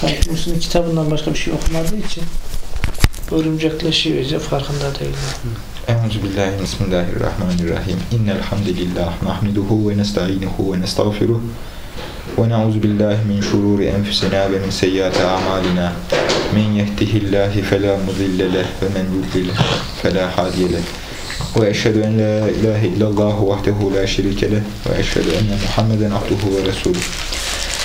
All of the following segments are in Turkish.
Sanki kitabından başka bir şey okumadığı için örümcekleşiyor iyice farkında değil. Euzu billahi bismillahirrahmanirrahim. İnnel hamdelellahi nahmeduhu ve nestainuhu ve nestağfiruh. Ve na'uzu billahi min şururi enfusina ve min seyyiati a'malina. Men yehdihillahu fela mudille leh ve men yudlil fela hadiye leh. Ve eşhedü en la ilahe illallah vahdehu la şerike leh ve eşhedü enne Muhammeden abduhu ve resuluh.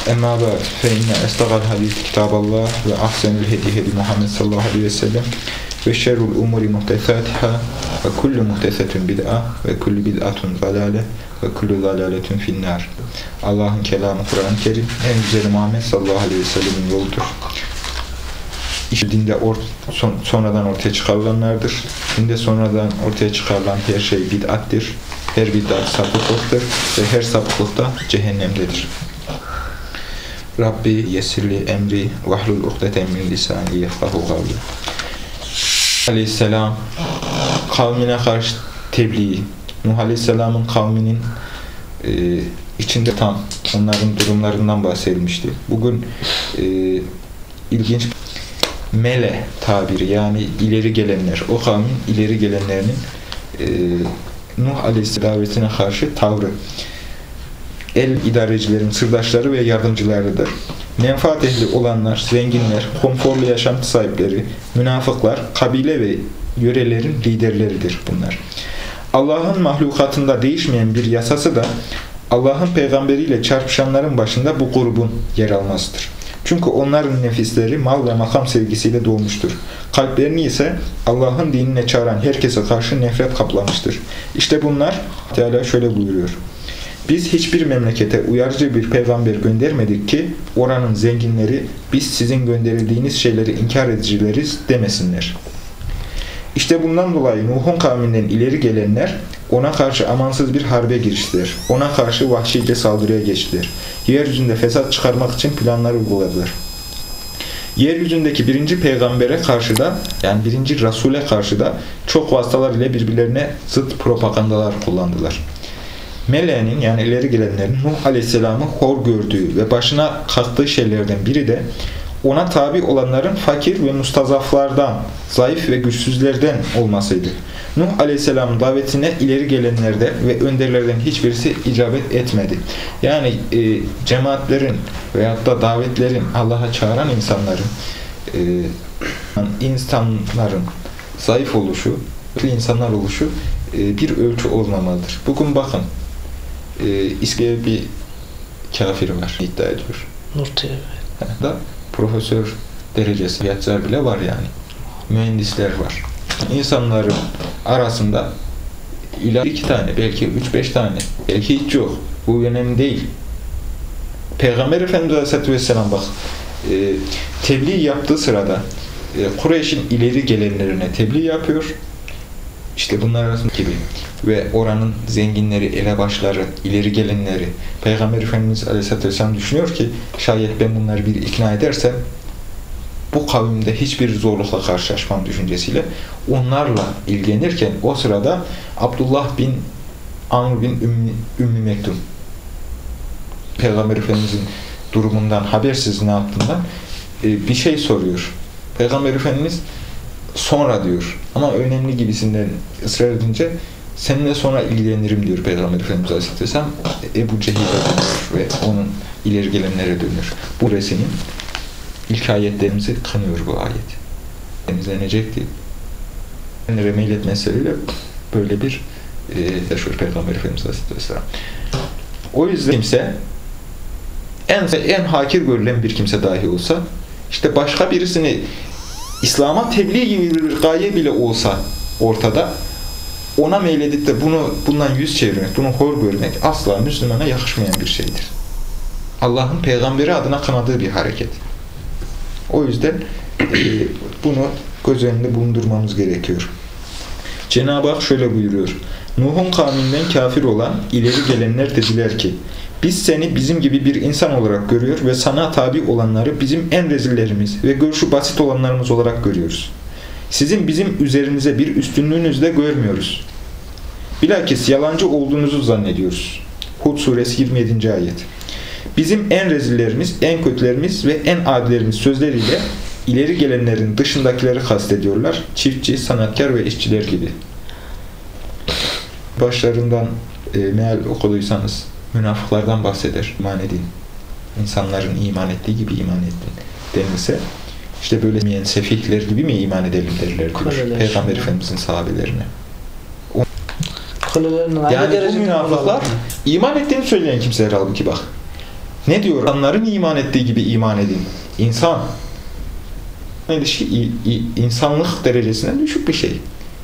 Emma ba'd fe inne estağal hadis kitaballah ve ahsenül hedi Muhammed sallallahu aleyhi ve sellem ve şerrul umuri muhtesatiha ve kullu muhtesetun bid'a ve kullu bid'atun zalale ve kullu zalaletun finnar. Allah'ın kelamı Kur'an-ı Kerim en güzeli Muhammed sallallahu aleyhi ve sellemin yoludur. İşte dinde or son sonradan ortaya çıkarılanlardır. Dinde sonradan ortaya çıkarılan her şey bid'attir. Her bid'at sapıklıktır ve her sapıklık da cehennemdedir. Rabbi yesirli emri vahlul uhdeten min lisani yefkahu kavli. Aleyhisselam kavmine karşı tebliği. Nuh Aleyhisselam'ın kavminin e, içinde tam onların durumlarından bahsedilmişti. Bugün e, ilginç mele tabiri yani ileri gelenler, o kavmin ileri gelenlerinin e, Nuh Aleyhisselam davetine karşı tavrı el idarecilerin sırdaşları ve yardımcılarıdır. Menfaat ehli olanlar, zenginler, konforlu yaşantı sahipleri, münafıklar, kabile ve yörelerin liderleridir bunlar. Allah'ın mahlukatında değişmeyen bir yasası da Allah'ın peygamberiyle çarpışanların başında bu grubun yer almasıdır. Çünkü onların nefisleri mal ve makam sevgisiyle dolmuştur. Kalplerini ise Allah'ın dinine çağıran herkese karşı nefret kaplamıştır. İşte bunlar Teala şöyle buyuruyor. Biz hiçbir memlekete uyarıcı bir peygamber göndermedik ki oranın zenginleri biz sizin gönderildiğiniz şeyleri inkar edicileriz demesinler. İşte bundan dolayı Nuh'un kavminden ileri gelenler ona karşı amansız bir harbe giriştiler. Ona karşı vahşice saldırıya geçtiler. Yeryüzünde fesat çıkarmak için planlar uyguladılar. Yeryüzündeki birinci peygambere karşı da yani birinci Resul'e karşı da çok vasıtalar ile birbirlerine zıt propagandalar kullandılar. Meleğinin yani ileri gelenlerin Nuh Aleyhisselam'ı hor gördüğü ve başına kalktığı şeylerden biri de ona tabi olanların fakir ve mustazaflardan, zayıf ve güçsüzlerden olmasıydı. Nuh Aleyhisselam'ın davetine ileri gelenlerde ve önderlerden hiçbirisi icabet etmedi. Yani e, cemaatlerin veyahut da davetlerin, Allah'a çağıran insanların, e, insanların zayıf oluşu, insanlar oluşu e, bir ölçü olmamalıdır. Bugün bakın, e, İskele bir kafir var, iddia ediyor. Nurti Da profesör derecesi yatçılar bile var yani. Mühendisler var. İnsanların arasında ila iki tane, belki üç beş tane, belki hiç yok. Bu önemli değil. Peygamber Efendimiz Aleyhisselatü Vesselam bak, e, tebliğ yaptığı sırada e, Kureyş'in ileri gelenlerine tebliğ yapıyor. İşte bunlar arasında gibi ve oranın zenginleri, elebaşları, ileri gelenleri Peygamber Efendimiz Aleyhisselatü Vesselam düşünüyor ki şayet ben bunları bir ikna edersem bu kavimde hiçbir zorlukla karşılaşmam düşüncesiyle onlarla ilgilenirken o sırada Abdullah bin Amr bin Ümmü, Ümmü Mektum Peygamber Efendimizin durumundan habersiz ne yaptığından e, bir şey soruyor. Peygamber Efendimiz sonra diyor. Ama önemli gibisinden ısrar edince seninle sonra ilgilenirim diyor Peygamber Efendimiz Aleyhisselatü Vesselam. Ebu Cehil'e dönüyor ve onun ileri gelenlere dönüyor. Bu resinin ilk ayetlerimizi kınıyor bu ayet. Temizlenecekti. Remeylet meseleyle böyle bir e, yaşıyor Peygamber Efendimiz Aleyhisselatü Vesselam. O yüzden kimse en, en hakir görülen bir kimse dahi olsa işte başka birisini İslam'a tebliğ gibi bir gaye bile olsa ortada ona meyledip de bunu bundan yüz çevirmek, bunu hor görmek asla Müslümana yakışmayan bir şeydir. Allah'ın peygamberi adına kınadığı bir hareket. O yüzden e, bunu göz önünde bulundurmamız gerekiyor. Cenab-ı Hak şöyle buyuruyor. Nuh'un kavminden kafir olan ileri gelenler dediler ki biz seni bizim gibi bir insan olarak görüyor ve sana tabi olanları bizim en rezillerimiz ve görüşü basit olanlarımız olarak görüyoruz. Sizin bizim üzerinize bir üstünlüğünüzü de görmüyoruz. Bilakis yalancı olduğunuzu zannediyoruz. Hud suresi 27. ayet. bizim en rezillerimiz, en kötülerimiz ve en adilerimiz sözleriyle ileri gelenlerin dışındakileri kastediyorlar. Çiftçi, sanatkar ve işçiler gibi. Başlarından e, meal okuduysanız münafıklardan bahseder. İman edin. İnsanların iman ettiği gibi iman edin denilse işte böyle meyen sefihler gibi mi iman edelim derler diyor. Peygamber Efendimizin sahabelerine. Yani bu münafıklar iman ettiğini söyleyen kimseler halbuki bak. Ne diyor? İnsanların iman ettiği gibi iman edin. İnsan. İlişki i- i- insanlık derecesinden düşük bir şey.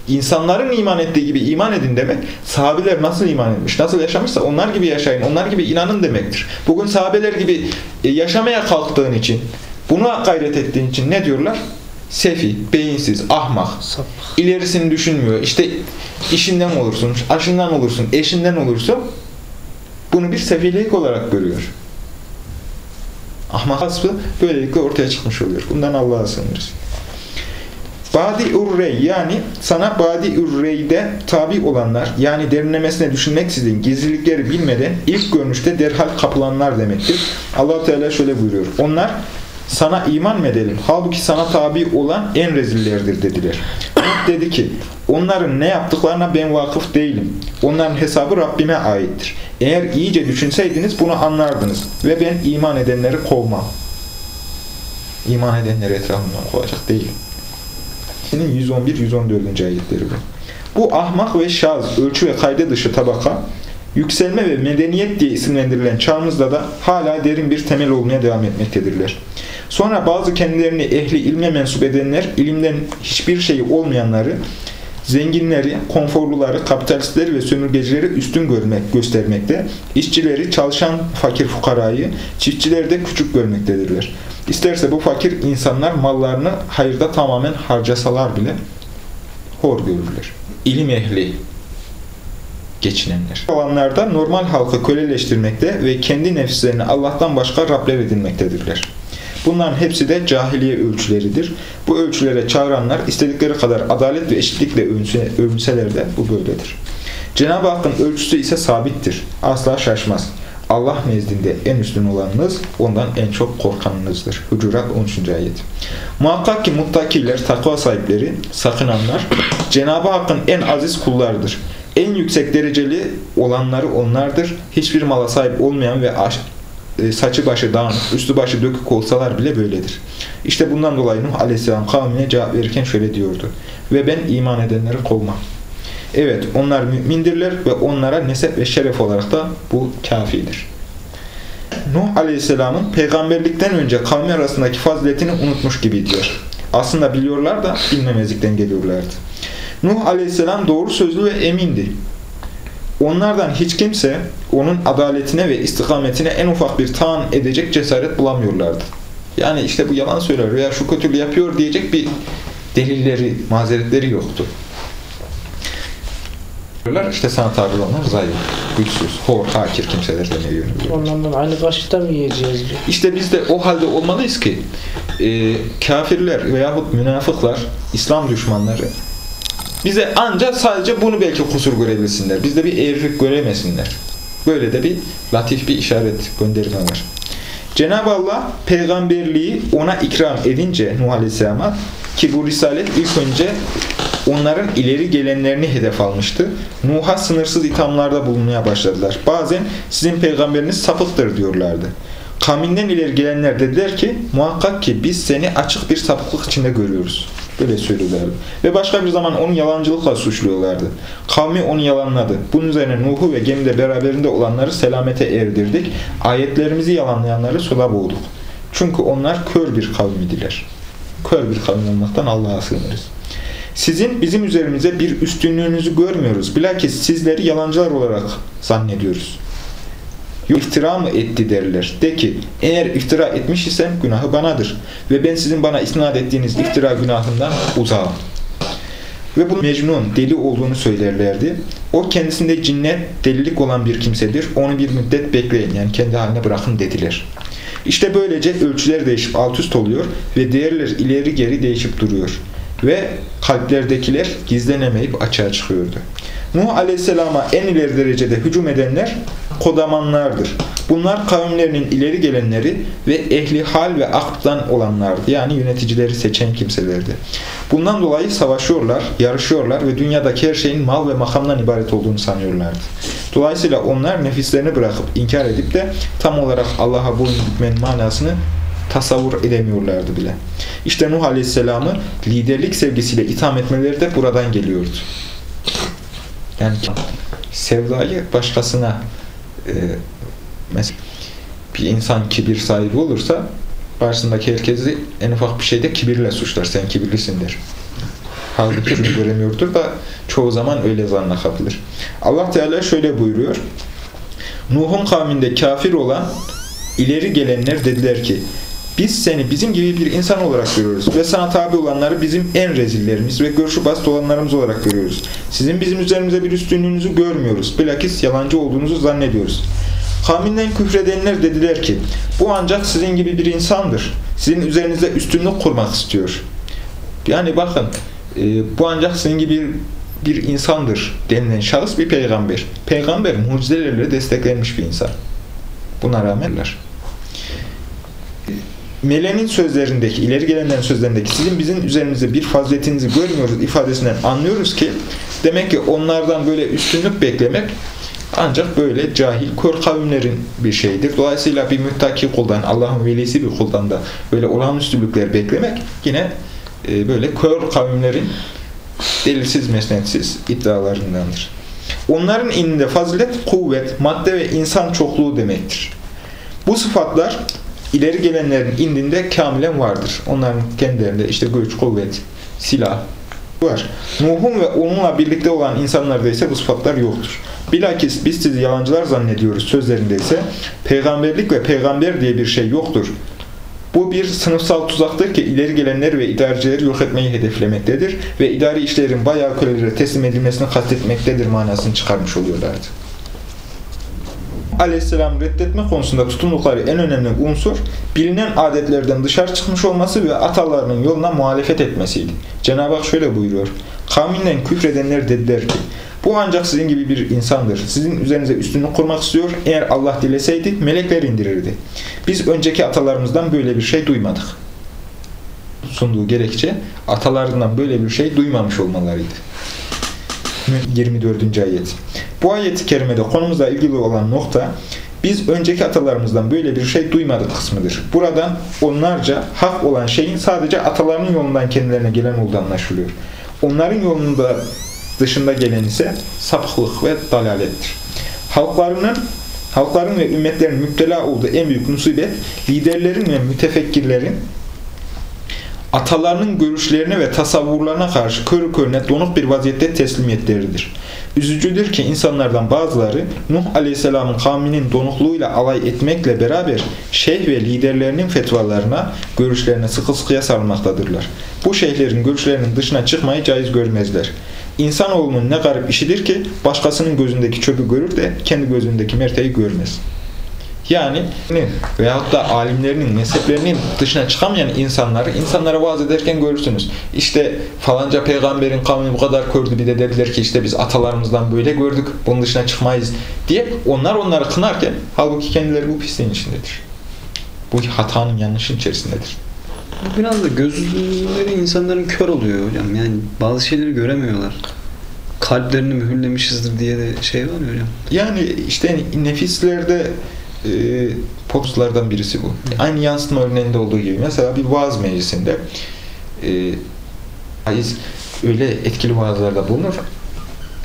İnsanların iman ettiği gibi iman edin demek, sahabeler nasıl iman etmiş, nasıl yaşamışsa onlar gibi yaşayın, onlar gibi inanın demektir. Bugün sahabeler gibi e, yaşamaya kalktığın için, buna gayret ettiğin için ne diyorlar? Sefi, beyinsiz, ahmak, ilerisini düşünmüyor. İşte işinden olursun, aşından olursun, eşinden olursun. Bunu bir sefillik olarak görüyor. Ahmak asfı böylelikle ortaya çıkmış oluyor. Bundan Allah'a sığınırız. Badi urrey yani sana badi urreyde tabi olanlar yani derinlemesine düşünmeksizin gizlilikleri bilmeden ilk görünüşte derhal kapılanlar demektir. allah Teala şöyle buyuruyor. Onlar sana iman mı edelim? Halbuki sana tabi olan en rezillerdir dediler. Dedi ki onların ne yaptıklarına ben vakıf değilim. Onların hesabı Rabbime aittir. Eğer iyice düşünseydiniz bunu anlardınız ve ben iman edenleri kovmam. İman edenleri etrafından kovacak değilim. Senin 111-114. ayetleri bu. Bu ahmak ve şaz, ölçü ve kayda dışı tabaka, yükselme ve medeniyet diye isimlendirilen çağımızda da hala derin bir temel olmaya devam etmektedirler. Sonra bazı kendilerini ehli ilme mensup edenler, ilimden hiçbir şeyi olmayanları, zenginleri, konforluları, kapitalistleri ve sömürgecileri üstün görmek, göstermekte, işçileri, çalışan fakir fukarayı, çiftçileri de küçük görmektedirler. İsterse bu fakir insanlar mallarını hayırda tamamen harcasalar bile hor görürler. İlim ehli geçinenler. Olanlarda normal halkı köleleştirmekte ve kendi nefislerini Allah'tan başka Rabler edinmektedirler. Bunların hepsi de cahiliye ölçüleridir. Bu ölçülere çağıranlar istedikleri kadar adalet ve eşitlikle övünse- övünseler de bu böyledir. Cenab-ı Hakk'ın ölçüsü ise sabittir. Asla şaşmaz. Allah nezdinde en üstün olanınız, ondan en çok korkanınızdır. Hucurat 13. ayet. Muhakkak ki muttakiler, takva sahipleri, sakınanlar, Cenab-ı Hakk'ın en aziz kullarıdır. En yüksek dereceli olanları onlardır. Hiçbir mala sahip olmayan ve saçı başı dağınık, üstü başı dökük olsalar bile böyledir. İşte bundan dolayı Nuh Aleyhisselam kavmine cevap verirken şöyle diyordu. Ve ben iman edenleri kovmam. Evet, onlar mümindirler ve onlara nesep ve şeref olarak da bu kafidir. Nuh Aleyhisselam'ın peygamberlikten önce kavmi arasındaki faziletini unutmuş gibi diyor. Aslında biliyorlar da bilmemezlikten geliyorlardı. Nuh Aleyhisselam doğru sözlü ve emindi. Onlardan hiç kimse onun adaletine ve istikametine en ufak bir taan edecek cesaret bulamıyorlardı. Yani işte bu yalan söyler veya şu kötülüğü yapıyor diyecek bir delilleri, mazeretleri yoktu. İşte sana tabi olanlar zayıf, güçsüz, hor, hakir kimseler deniyor. Onlardan aynı kaşıkta mı yiyeceğiz. İşte biz de o halde olmalıyız ki e, kafirler veyahut münafıklar, İslam düşmanları bize ancak sadece bunu belki kusur görebilsinler. Bizde bir eğrilik göremesinler. Böyle de bir latif bir işaret gönderme var. Cenab-ı Allah peygamberliği ona ikram edince Nuh Aleyhisselam'a ki bu risalet ilk önce onların ileri gelenlerini hedef almıştı. Nuh'a sınırsız ithamlarda bulunmaya başladılar. Bazen sizin peygamberiniz sapıktır diyorlardı. Kavminden ileri gelenler dediler ki muhakkak ki biz seni açık bir sapıklık içinde görüyoruz. Böyle söylüyorlardı. Ve başka bir zaman onu yalancılıkla suçluyorlardı. Kavmi onu yalanladı. Bunun üzerine Nuh'u ve gemide beraberinde olanları selamete erdirdik. Ayetlerimizi yalanlayanları suda boğduk. Çünkü onlar kör bir kavmidiler. Kör bir kavim olmaktan Allah'a sığınırız. Sizin bizim üzerimize bir üstünlüğünüzü görmüyoruz. Bilakis sizleri yalancılar olarak zannediyoruz. İftira mı etti derler. De ki eğer iftira etmiş isem günahı banadır. Ve ben sizin bana isnat ettiğiniz iftira günahından uzağım. Ve bu Mecnun deli olduğunu söylerlerdi. O kendisinde cinnet, delilik olan bir kimsedir. Onu bir müddet bekleyin yani kendi haline bırakın dediler. İşte böylece ölçüler değişip alt üst oluyor ve değerler ileri geri değişip duruyor. Ve kalplerdekiler gizlenemeyip açığa çıkıyordu. Nuh Aleyhisselam'a en ileri derecede hücum edenler kodamanlardır. Bunlar kavimlerinin ileri gelenleri ve ehli hal ve aktan olanlardı. Yani yöneticileri seçen kimselerdi. Bundan dolayı savaşıyorlar, yarışıyorlar ve dünyadaki her şeyin mal ve makamdan ibaret olduğunu sanıyorlardı. Dolayısıyla onlar nefislerini bırakıp inkar edip de tam olarak Allah'a boyun bükmenin manasını tasavvur edemiyorlardı bile. İşte Nuh Aleyhisselam'ı liderlik sevgisiyle itham etmeleri de buradan geliyordu. Yani sevdayı başkasına e, mesela bir insan kibir sahibi olursa karşısındaki herkesi en ufak bir şeyde kibirle suçlar. Sen kibirlisin der. Halbuki şunu göremiyordur da çoğu zaman öyle zanna kapılır. Allah Teala şöyle buyuruyor. Nuh'un kavminde kafir olan ileri gelenler dediler ki biz seni bizim gibi bir insan olarak görüyoruz ve sana tabi olanları bizim en rezillerimiz ve görüşü bast olanlarımız olarak görüyoruz. Sizin bizim üzerimize bir üstünlüğünüzü görmüyoruz. Bilakis yalancı olduğunuzu zannediyoruz. Kavminden küfredenler dediler ki, bu ancak sizin gibi bir insandır. Sizin üzerinizde üstünlük kurmak istiyor. Yani bakın, e, bu ancak sizin gibi bir insandır denilen şahıs bir peygamber. Peygamber mucizelerle desteklenmiş bir insan. Buna rağmenler. Mele'nin sözlerindeki, ileri gelenlerin sözlerindeki sizin bizim üzerimizde bir faziletinizi görmüyoruz ifadesinden anlıyoruz ki demek ki onlardan böyle üstünlük beklemek ancak böyle cahil, kör kavimlerin bir şeyidir. Dolayısıyla bir müttaki kuldan, Allah'ın velisi bir kuldan da böyle olağanüstülükler beklemek yine e, böyle kör kavimlerin delilsiz, mesnetsiz iddialarındandır. Onların ininde fazilet, kuvvet, madde ve insan çokluğu demektir. Bu sıfatlar ileri gelenlerin indinde kamilen vardır. Onların kendilerinde işte güç, kuvvet, silah var. Nuh'un ve onunla birlikte olan insanlarda ise bu sıfatlar yoktur. Bilakis biz sizi yalancılar zannediyoruz sözlerinde ise peygamberlik ve peygamber diye bir şey yoktur. Bu bir sınıfsal tuzaktır ki ileri gelenler ve idarecileri yok etmeyi hedeflemektedir ve idari işlerin bayağı kölelere teslim edilmesini kastetmektedir manasını çıkarmış oluyorlardı. Aleyhisselam reddetme konusunda tutundukları en önemli unsur bilinen adetlerden dışarı çıkmış olması ve atalarının yoluna muhalefet etmesiydi. Cenab-ı Hak şöyle buyuruyor. Kavminden küfredenler dediler ki bu ancak sizin gibi bir insandır. Sizin üzerinize üstünlük kurmak istiyor. Eğer Allah dileseydi melekler indirirdi. Biz önceki atalarımızdan böyle bir şey duymadık. Sunduğu gerekçe atalarından böyle bir şey duymamış olmalarıydı. 24. ayet. Bu ayet-i kerimede konumuzla ilgili olan nokta biz önceki atalarımızdan böyle bir şey duymadık kısmıdır. Buradan onlarca hak olan şeyin sadece atalarının yolundan kendilerine gelen olduğu anlaşılıyor. Onların yolunda dışında gelen ise sapıklık ve dalalettir. Halklarının halkların ve ümmetlerin müptela olduğu en büyük musibet liderlerin ve mütefekkirlerin atalarının görüşlerine ve tasavvurlarına karşı körü körüne donuk bir vaziyette teslimiyetleridir. Üzücüdür ki insanlardan bazıları Nuh Aleyhisselam'ın kavminin donukluğuyla alay etmekle beraber şeyh ve liderlerinin fetvalarına, görüşlerine sıkı sıkıya sarılmaktadırlar. Bu şeyhlerin görüşlerinin dışına çıkmayı caiz görmezler. İnsanoğlunun ne garip işidir ki başkasının gözündeki çöpü görür de kendi gözündeki merteği görmez. Yani veyahut da alimlerinin, mezheplerinin dışına çıkamayan insanları insanlara vaaz ederken görürsünüz. İşte falanca peygamberin kavmi bu kadar kördü bir de dediler ki işte biz atalarımızdan böyle gördük bunun dışına çıkmayız diye onlar onları kınarken halbuki kendileri bu pisliğin içindedir. Bu hatanın yanlışın içerisindedir. Bu biraz da gözleri insanların kör oluyor hocam. Yani bazı şeyleri göremiyorlar. Kalplerini mühürlemişizdir diye de şey var ya hocam. Yani işte nefislerde e, birisi bu. Aynı yansıtma örneğinde olduğu gibi. Mesela bir vaaz meclisinde e, öyle etkili vaazlarda bulunur.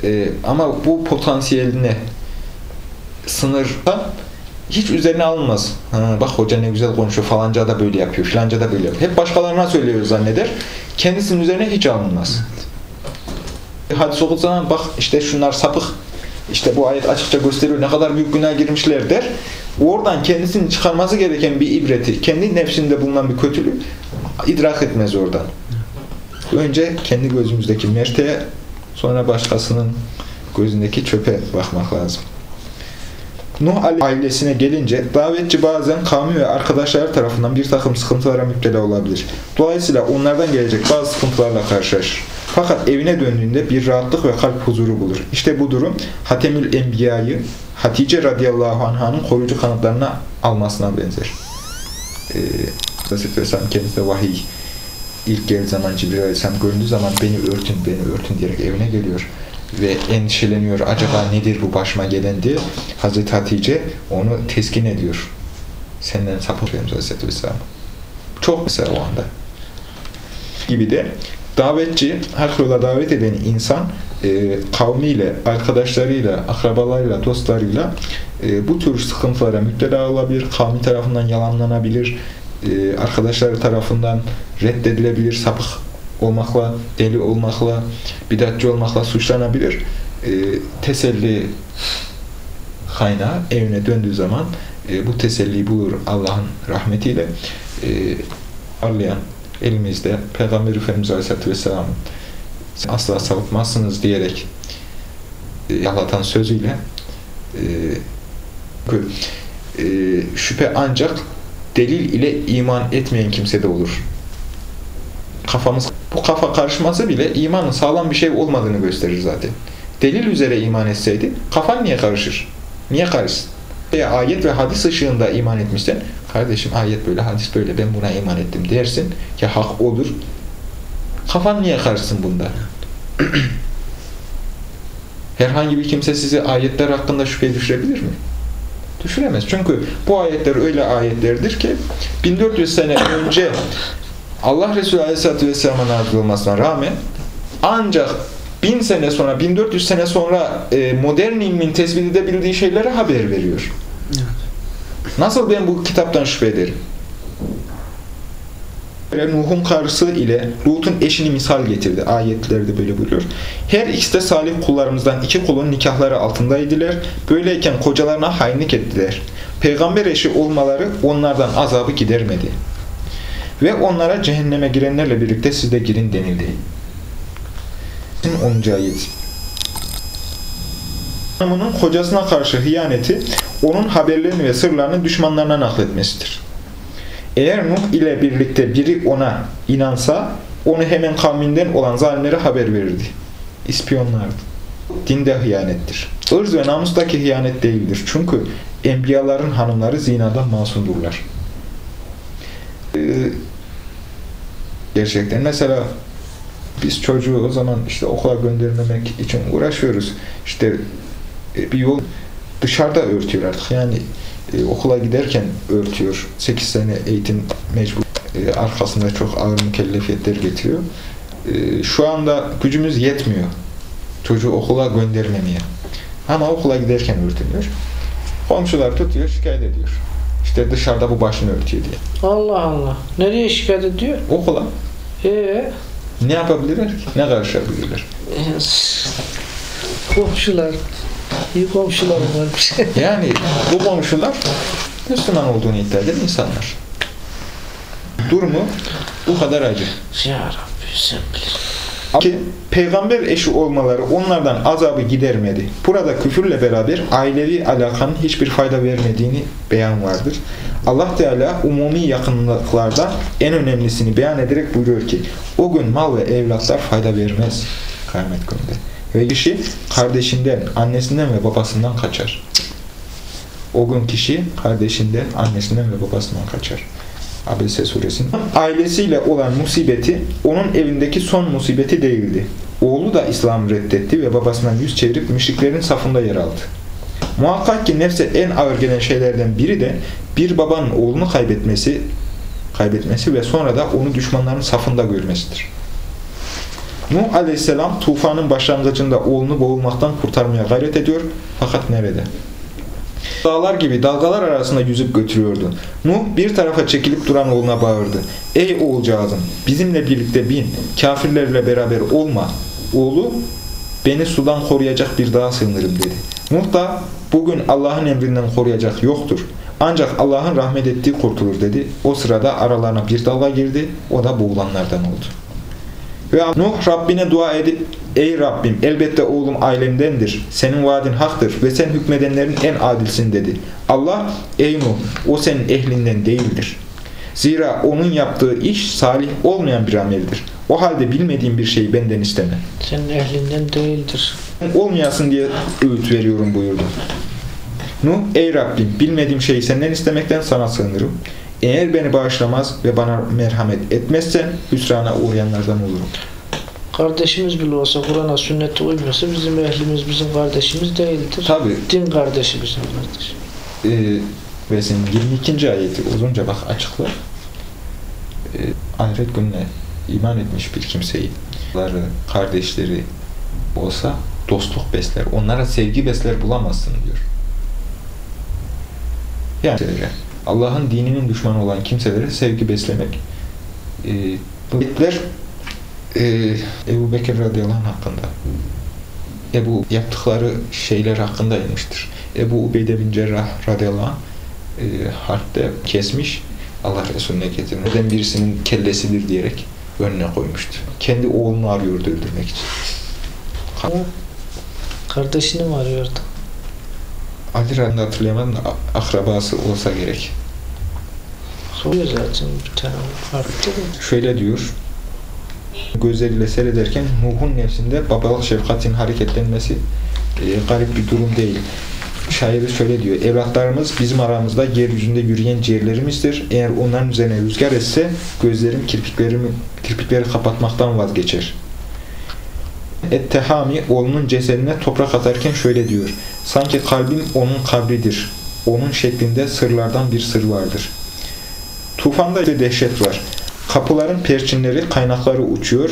E, ama bu potansiyeline sınırda hiç üzerine alınmaz. Ha, bak hoca ne güzel konuşuyor falanca da böyle yapıyor filanca da böyle yapıyor. Hep başkalarına söylüyor zanneder. Kendisinin üzerine hiç alınmaz. Evet. Hadis okuduğu zaman bak işte şunlar sapık işte bu ayet açıkça gösteriyor ne kadar büyük günah girmişler der. Oradan kendisinin çıkarması gereken bir ibreti, kendi nefsinde bulunan bir kötülüğü idrak etmez oradan. Önce kendi gözümüzdeki merteye, sonra başkasının gözündeki çöpe bakmak lazım. Nuh ailesine gelince davetçi bazen kavmi ve arkadaşları tarafından bir takım sıkıntılara müptela olabilir. Dolayısıyla onlardan gelecek bazı sıkıntılarla karşılaşır. Fakat evine döndüğünde bir rahatlık ve kalp huzuru bulur. İşte bu durum Hatemül Enbiya'yı Hatice radıyallahu anh'ın koruyucu kanıtlarına almasına benzer. Ee, Aleyhisselatü Vesselam kendisine vahiy ilk geldiği zaman Cibril Aleyhisselam göründüğü zaman beni örtün, beni örtün diyerek evine geliyor ve endişeleniyor. Acaba nedir bu başıma gelen diye Hazreti Hatice onu teskin ediyor. Senden sapıklıyorum Aleyhisselatü Vesselam. Çok mesela o anda. Gibi de davetçi, hak yola davet eden insan e, kavmiyle, arkadaşlarıyla, akrabalarıyla, dostlarıyla e, bu tür sıkıntılara müptela olabilir, kavmi tarafından yalanlanabilir, e, arkadaşları tarafından reddedilebilir, sapık olmakla, deli olmakla, bidatçı olmakla suçlanabilir. E, teselli kaynağı evine döndüğü zaman e, bu teselliyi bulur Allah'ın rahmetiyle. E, arlayan elimizde Peygamber Efendimiz Aleyhisselatü Vesselam'ın asla sapıtmazsınız diyerek e, yahlatan sözüyle e, e, şüphe ancak delil ile iman etmeyen kimsede olur. Kafamız bu kafa karışması bile imanın sağlam bir şey olmadığını gösterir zaten. Delil üzere iman etseydi kafan niye karışır? Niye karışsın? Veya ayet ve hadis ışığında iman etmişsen kardeşim ayet böyle hadis böyle ben buna iman ettim dersin ki hak olur. Kafan niye karışsın bunda? Herhangi bir kimse sizi ayetler hakkında şüphe düşürebilir mi? Düşüremez. Çünkü bu ayetler öyle ayetlerdir ki 1400 sene önce Allah Resulü Aleyhisselatü Vesselam'a nazil olmasına rağmen ancak 1000 sene sonra, 1400 sene sonra e, modern ilmin tespit edebildiği şeylere haber veriyor. Nasıl ben bu kitaptan şüphe ederim? Nuh'un karısı ile Lut'un eşini misal getirdi. Ayetlerde böyle buyuruyor. Her ikisi de salih kullarımızdan iki kulun nikahları altındaydılar. Böyleyken kocalarına hainlik ettiler. Peygamber eşi olmaları onlardan azabı gidermedi. Ve onlara cehenneme girenlerle birlikte siz de girin denildi. 10. ayet. Hanımının kocasına karşı hıyaneti onun haberlerini ve sırlarını düşmanlarına nakletmesidir. Eğer Nuh ile birlikte biri ona inansa onu hemen kavminden olan zalimlere haber verirdi. İspiyonlardı. Dinde hıyanettir. Irz ve namustaki hıyanet değildir. Çünkü enbiyaların hanımları zinadan masumdurlar. Ee, gerçekten mesela biz çocuğu o zaman işte okula göndermemek için uğraşıyoruz. İşte e, bir yol dışarıda örtüyor artık. Yani e, okula giderken örtüyor. 8 sene eğitim mecbur. E, arkasında çok ağır mükellefiyetler getiriyor. E, şu anda gücümüz yetmiyor. Çocuğu okula göndermemeye. Ama okula giderken örtülüyor. Komşular tutuyor, şikayet ediyor. İşte dışarıda bu başını örtüyor diye. Allah Allah. Nereye şikayet ediyor? Okula. Ee, Ne yapabilirler ki? Ne karışabilirler? komşular. İyi komşular varmış. Yani bu komşular Müslüman olduğunu iddia eden insanlar. Durumu bu kadar acı. ya Rabbi sen bilirsin. Ki peygamber eşi olmaları onlardan azabı gidermedi. Burada küfürle beraber ailevi alakanın hiçbir fayda vermediğini beyan vardır. Allah Teala umumi yakınlıklarda en önemlisini beyan ederek buyuruyor ki o gün mal ve evlatlar fayda vermez kıyamet gününde. Ve kişi kardeşinden, annesinden ve babasından kaçar. O gün kişi kardeşinden, annesinden ve babasından kaçar. Abese suresinin ailesiyle olan musibeti onun evindeki son musibeti değildi. Oğlu da İslam'ı reddetti ve babasından yüz çevirip müşriklerin safında yer aldı. Muhakkak ki nefse en ağır gelen şeylerden biri de bir babanın oğlunu kaybetmesi, kaybetmesi ve sonra da onu düşmanların safında görmesidir. Nuh aleyhisselam tufanın başlangıcında oğlunu boğulmaktan kurtarmaya gayret ediyor fakat nerede? Dağlar gibi dalgalar arasında yüzüp götürüyordu. Nuh bir tarafa çekilip duran oğluna bağırdı. Ey oğulcağızım bizimle birlikte bin, kafirlerle beraber olma. Oğlu beni sudan koruyacak bir dağa sığınırım dedi. Nuh da bugün Allah'ın emrinden koruyacak yoktur. Ancak Allah'ın rahmet ettiği kurtulur dedi. O sırada aralarına bir dalga girdi. O da boğulanlardan oldu. Ve Nuh Rabbine dua edip Ey Rabbim elbette oğlum ailemdendir. Senin vaadin haktır ve sen hükmedenlerin en adilsin dedi. Allah ey Nuh o senin ehlinden değildir. Zira onun yaptığı iş salih olmayan bir ameldir. O halde bilmediğin bir şeyi benden isteme. Senin ehlinden değildir. Olmayasın diye öğüt veriyorum buyurdu. Nuh, ey Rabbim bilmediğim şeyi senden istemekten sana sığınırım. Eğer beni bağışlamaz ve bana merhamet etmezsen hüsrana uğrayanlardan olurum. Kardeşimiz bile olsa Kur'an'a sünnete uymuyorsa bizim ehlimiz bizim kardeşimiz değildir. Tabi Din kardeşi bizim kardeş. e, ve senin 22. ayeti uzunca bak açıklar. E, ahiret gününe iman etmiş bir kimseyi, onları, kardeşleri olsa dostluk besler. Onlara sevgi besler bulamazsın diyor. Yani Allah'ın dininin düşmanı olan kimselere sevgi beslemek. E, bu ayetler e, Ebu Bekir radıyallahu anh hakkında Ebu yaptıkları şeyler hakkında inmiştir. Ebu Ubeyde bin Cerrah radıyallahu anh e, harpte kesmiş Allah Resulüne getirmiş. Neden birisinin kellesidir diyerek önüne koymuştu. Kendi oğlunu arıyordu öldürmek için. Kardeşini mi arıyordu? Ali Radını hatırlayamadım da akrabası olsa gerek. Soruyor zaten bir tane harpte de. Şöyle diyor. Gözleriyle seyrederken Nuh'un nefsinde babalık şefkatin hareketlenmesi e, garip bir durum değil. Şairi şöyle diyor. Evlatlarımız bizim aramızda yeryüzünde yürüyen ciğerlerimizdir. Eğer onların üzerine rüzgar etse gözlerim kirpiklerimi, kirpikleri kapatmaktan vazgeçer. Ettehami oğlunun cesedine toprak atarken şöyle diyor. Sanki kalbim onun kabridir. Onun şeklinde sırlardan bir sır vardır. Tufanda bir dehşet var. Kapıların perçinleri, kaynakları uçuyor.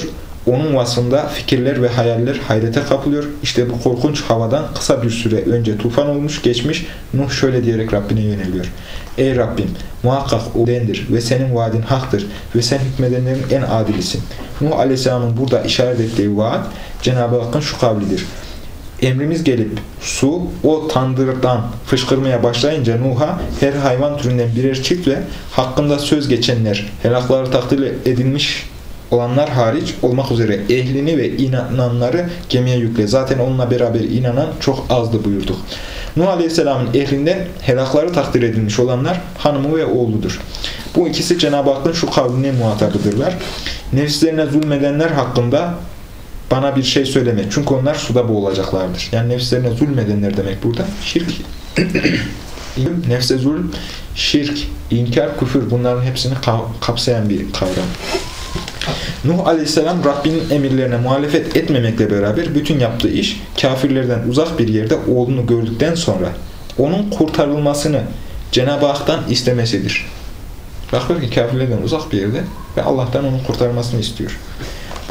Onun vasfında fikirler ve hayaller hayrete kapılıyor. İşte bu korkunç havadan kısa bir süre önce tufan olmuş, geçmiş. Nuh şöyle diyerek Rabbine yöneliyor. Ey Rabbim, muhakkak o dendir ve senin vaadin haktır ve sen hükmedenlerin en adilisin. Nuh Aleyhisselam'ın burada işaret ettiği vaat Cenab-ı Hakk'ın şu kavlidir. Emrimiz gelip su o tandırdan fışkırmaya başlayınca Nuh'a her hayvan türünden birer çift ve hakkında söz geçenler, helakları takdir edilmiş olanlar hariç olmak üzere ehlini ve inananları gemiye yükle. Zaten onunla beraber inanan çok azdı buyurduk. Nuh Aleyhisselam'ın ehlinden helakları takdir edilmiş olanlar hanımı ve oğludur. Bu ikisi Cenab-ı Hakk'ın şu kavline muhatabıdırlar. Nefislerine zulmedenler hakkında bana bir şey söyleme. Çünkü onlar suda boğulacaklardır. Yani nefislerine zulmedenler demek burada. Şirk, nefse zulm, şirk, inkar, küfür bunların hepsini kapsayan bir kavram. Nuh Aleyhisselam Rabbinin emirlerine muhalefet etmemekle beraber bütün yaptığı iş kafirlerden uzak bir yerde oğlunu gördükten sonra onun kurtarılmasını Cenab-ı Hak'tan istemesidir. Bakıyor ki kafirlerden uzak bir yerde ve Allah'tan onun kurtarmasını istiyor.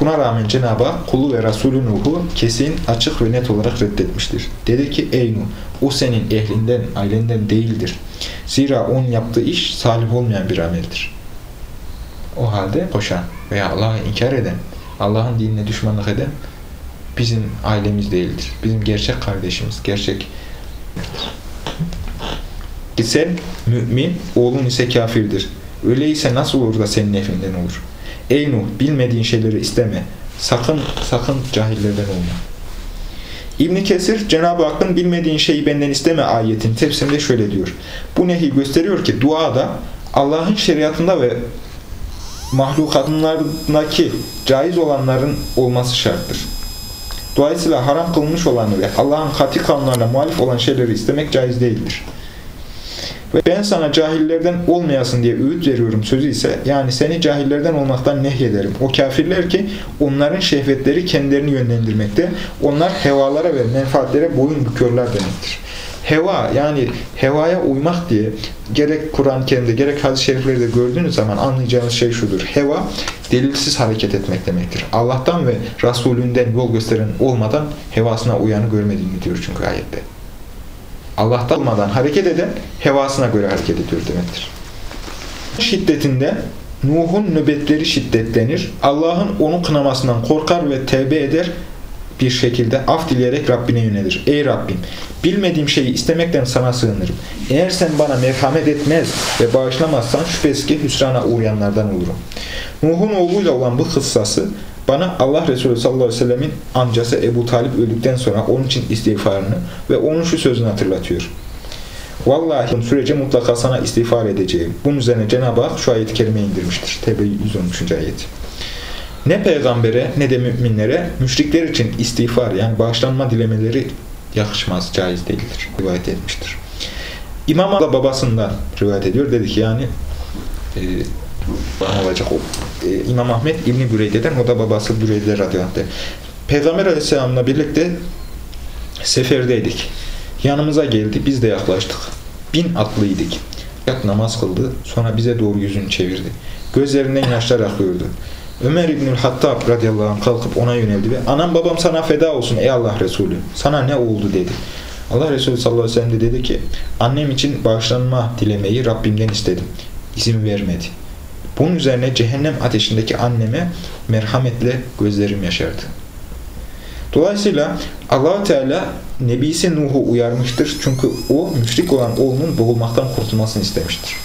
Buna rağmen Cenab-ı kulu ve Resulü Nuh'u kesin, açık ve net olarak reddetmiştir. Dedi ki ey Nuh o senin ehlinden, ailenden değildir. Zira onun yaptığı iş salih olmayan bir ameldir. O halde koşan veya Allah'ı inkar eden, Allah'ın dinine düşmanlık eden bizim ailemiz değildir. Bizim gerçek kardeşimiz, gerçek sen mümin, oğlun ise kafirdir. Öyleyse nasıl olur da senin nefrinden olur? Ey Nuh, bilmediğin şeyleri isteme. Sakın, sakın cahillerden olma. İbn Kesir, Cenab-ı Hakk'ın bilmediğin şeyi benden isteme ayetin tefsirinde şöyle diyor. Bu nehi gösteriyor ki duada Allah'ın şeriatında ve mahlukatındaki caiz olanların olması şarttır. Dolayısıyla haram kılmış olanı ve Allah'ın katı kanunlarına muhalif olan şeyleri istemek caiz değildir. Ve ben sana cahillerden olmayasın diye öğüt veriyorum sözü ise yani seni cahillerden olmaktan nehyederim. O kafirler ki onların şehvetleri kendilerini yönlendirmekte. Onlar hevalara ve menfaatlere boyun büküyorlar demektir. Heva yani hevaya uymak diye gerek Kur'an-ı Kerim'de gerek hadis-i şeriflerde gördüğünüz zaman anlayacağınız şey şudur. Heva delilsiz hareket etmek demektir. Allah'tan ve Resulünden yol gösteren olmadan hevasına uyanı görmediğini diyor çünkü ayette. Allah'tan olmadan hareket eden hevasına göre hareket ediyor demektir. Şiddetinde Nuh'un nöbetleri şiddetlenir. Allah'ın onu kınamasından korkar ve tevbe eder bir şekilde af dileyerek Rabbine yönelir. Ey Rabbim! Bilmediğim şeyi istemekten sana sığınırım. Eğer sen bana merhamet etmez ve bağışlamazsan şüphesiz ki hüsrana uğrayanlardan olurum. Nuh'un oğluyla olan bu kıssası bana Allah Resulü sallallahu aleyhi ve sellemin amcası Ebu Talip öldükten sonra onun için istiğfarını ve onun şu sözünü hatırlatıyor. Vallahi sürece mutlaka sana istiğfar edeceğim. Bunun üzerine Cenab-ı Hak şu ayet-i kerime indirmiştir. Tevbe 113. ayet. Ne peygambere ne de müminlere müşrikler için istiğfar yani bağışlanma dilemeleri yakışmaz, caiz değildir. Rivayet etmiştir. İmam da babasından rivayet ediyor. Dedi ki yani e, ne olacak o e, İmam Ahmet İbni Büreyde'den o da babası Büreyde radıyallahu anh. Peygamber aleyhisselamla birlikte seferdeydik. Yanımıza geldi. Biz de yaklaştık. Bin atlıydık. Yak namaz kıldı. Sonra bize doğru yüzünü çevirdi. Gözlerinden yaşlar akıyordu. Ömer İbnül Hattab radıyallahu anh kalkıp ona yöneldi ve anam babam sana feda olsun ey Allah Resulü. Sana ne oldu dedi. Allah Resulü sallallahu aleyhi ve sellem de dedi ki annem için bağışlanma dilemeyi Rabbimden istedim. İzin vermedi. Bunun üzerine cehennem ateşindeki anneme merhametle gözlerim yaşardı. Dolayısıyla allah Teala Nebisi Nuh'u uyarmıştır. Çünkü o müşrik olan oğlunun boğulmaktan kurtulmasını istemiştir.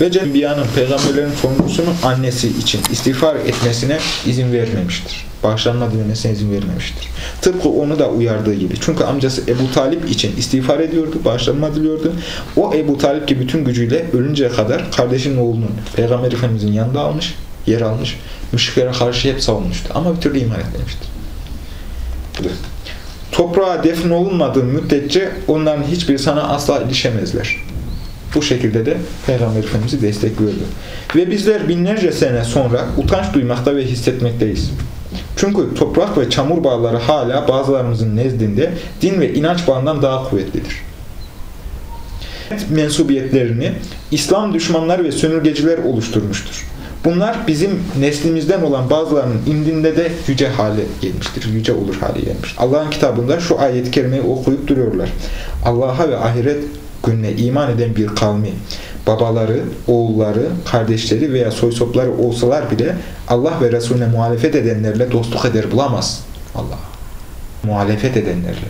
Ve Cenbiyanın, peygamberlerin sonuncusunun annesi için istiğfar etmesine izin vermemiştir. Bağışlanma dilemesine izin vermemiştir. Tıpkı onu da uyardığı gibi. Çünkü amcası Ebu Talip için istiğfar ediyordu, bağışlanma diliyordu. O Ebu Talip ki bütün gücüyle ölünceye kadar kardeşinin oğlunun Peygamber Efendimizin yanında almış, yer almış. Müşriklere karşı hep savunmuştu. Ama bir türlü iman etmemiştir. Toprağa defn olunmadığı müddetçe onların hiçbir sana asla ilişemezler. Bu şekilde de Peygamber Efendimiz'i destekliyordu. Ve bizler binlerce sene sonra utanç duymakta ve hissetmekteyiz. Çünkü toprak ve çamur bağları hala bazılarımızın nezdinde din ve inanç bağından daha kuvvetlidir. Mensubiyetlerini İslam düşmanları ve sömürgeciler oluşturmuştur. Bunlar bizim neslimizden olan bazılarının indinde de yüce hale gelmiştir. Yüce olur hale gelmiş. Allah'ın kitabında şu ayet-i kerimeyi okuyup duruyorlar. Allah'a ve ahiret gününe iman eden bir kavmi, babaları, oğulları, kardeşleri veya soysopları olsalar bile Allah ve Resulüne muhalefet edenlerle dostluk eder bulamaz. Allah. Muhalefet edenlerle.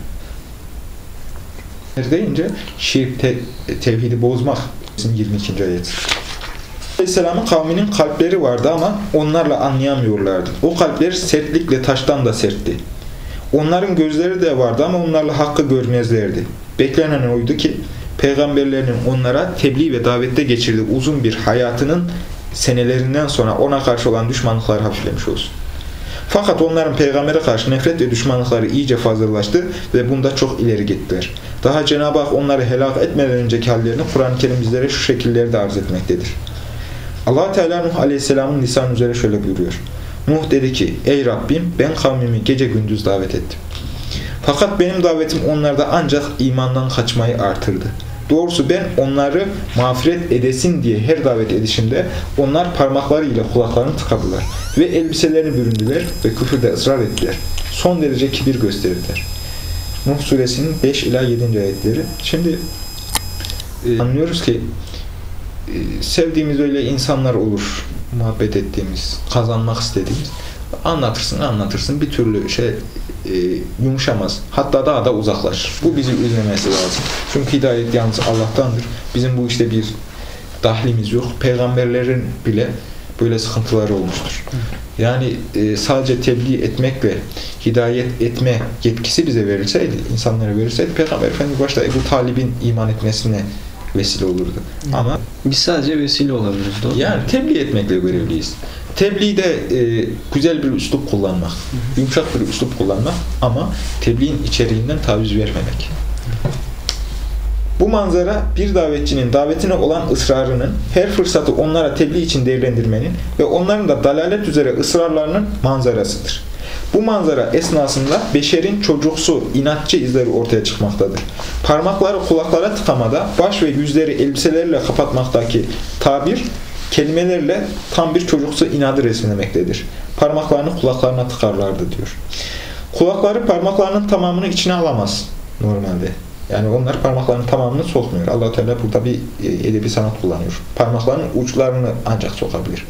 deyince şirk te tevhidi bozmak. 22. ayet. Aleyhisselamın kavminin kalpleri vardı ama onlarla anlayamıyorlardı. O kalpler sertlikle taştan da sertti. Onların gözleri de vardı ama onlarla hakkı görmezlerdi. Beklenen oydu ki peygamberlerinin onlara tebliğ ve davette geçirdiği uzun bir hayatının senelerinden sonra ona karşı olan düşmanlıkları hafiflemiş olsun. Fakat onların peygambere karşı nefret ve düşmanlıkları iyice fazlalaştı ve bunda çok ileri gittiler. Daha Cenab-ı Hak onları helak etmeden önceki hallerini Kur'an-ı Kerim bizlere şu şekillerde arz etmektedir allah Teala Nuh Aleyhisselam'ın lisan üzere şöyle buyuruyor. Nuh dedi ki, ey Rabbim ben kavmimi gece gündüz davet ettim. Fakat benim davetim onlarda ancak imandan kaçmayı artırdı. Doğrusu ben onları mağfiret edesin diye her davet edişimde onlar parmaklarıyla kulaklarını tıkadılar ve elbiselerini büründüler ve küfürde ısrar ettiler. Son derece kibir gösterdiler. Nuh suresinin 5 ila 7. ayetleri. Şimdi e, anlıyoruz ki e, sevdiğimiz öyle insanlar olur. Muhabbet ettiğimiz, kazanmak istediğimiz. Anlatırsın, anlatırsın. Bir türlü şey e, yumuşamaz. Hatta daha da uzaklaşır. Bu bizi üzmemesi lazım. Çünkü hidayet yalnız Allah'tandır. Bizim bu işte bir dahlimiz yok. Peygamberlerin bile böyle sıkıntıları olmuştur. Yani e, sadece tebliğ etmekle hidayet etme yetkisi bize verilseydi, insanlara verilseydi Peygamber Efendimiz başta Ebu Talib'in iman etmesine vesile olurdu. Ama biz sadece vesile olabiliriz. Doğru yani tebliğ etmekle görevliyiz. Tebliğde e, güzel bir üslup kullanmak, hı. yumuşak bir üslup kullanmak ama tebliğin içeriğinden taviz vermemek. Bu manzara bir davetçinin davetine olan ısrarının, her fırsatı onlara tebliğ için değerlendirmenin ve onların da dalalet üzere ısrarlarının manzarasıdır. Bu manzara esnasında beşerin çocuksu, inatçı izleri ortaya çıkmaktadır. Parmakları kulaklara tıkamada, baş ve yüzleri elbiselerle kapatmaktaki tabir, kelimelerle tam bir çocuksu inadı resmlemektedir. Parmaklarını kulaklarına tıkarlardı diyor. Kulakları parmaklarının tamamını içine alamaz normalde. Yani onlar parmaklarının tamamını sokmuyor. allah Teala burada bir edebi sanat kullanıyor. Parmaklarının uçlarını ancak sokabilir.